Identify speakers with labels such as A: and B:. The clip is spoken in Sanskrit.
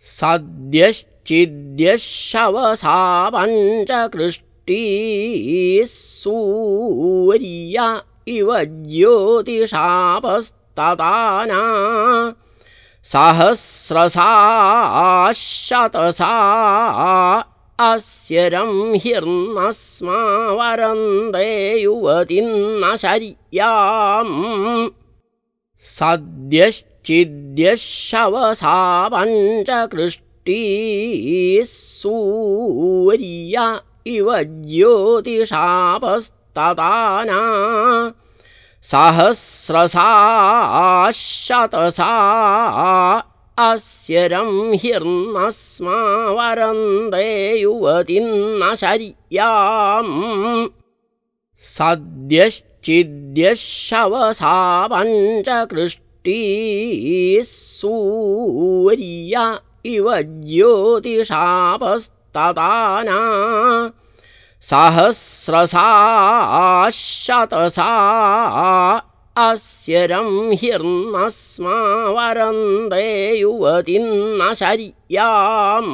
A: सद्यश्चिद्यः शवसा पञ्चकृष्टिः सूर्या इव ज्योतिषापस्तताना सहस्रसा शतसा अस्य रंहिर्नस्मा वरन्दे युवतिन्न शर्याम्। सद्यश्चिद्यः शवसा पञ्चकृष्टिः सूर्या इव ज्योतिषापस्तताना सहस्रसा शतसा अस्य रंहिर्नस्मा वरन्दे युवतिन्न शर्याम्। सद्यश्चिद्यः शवसा पञ्चकृष्टिः सूर्या इव ज्योतिषापस्तताना सहस्रसा शतसा अस्य रंहिर्नस्मा वरन्दे युवतिन्न शर्याम्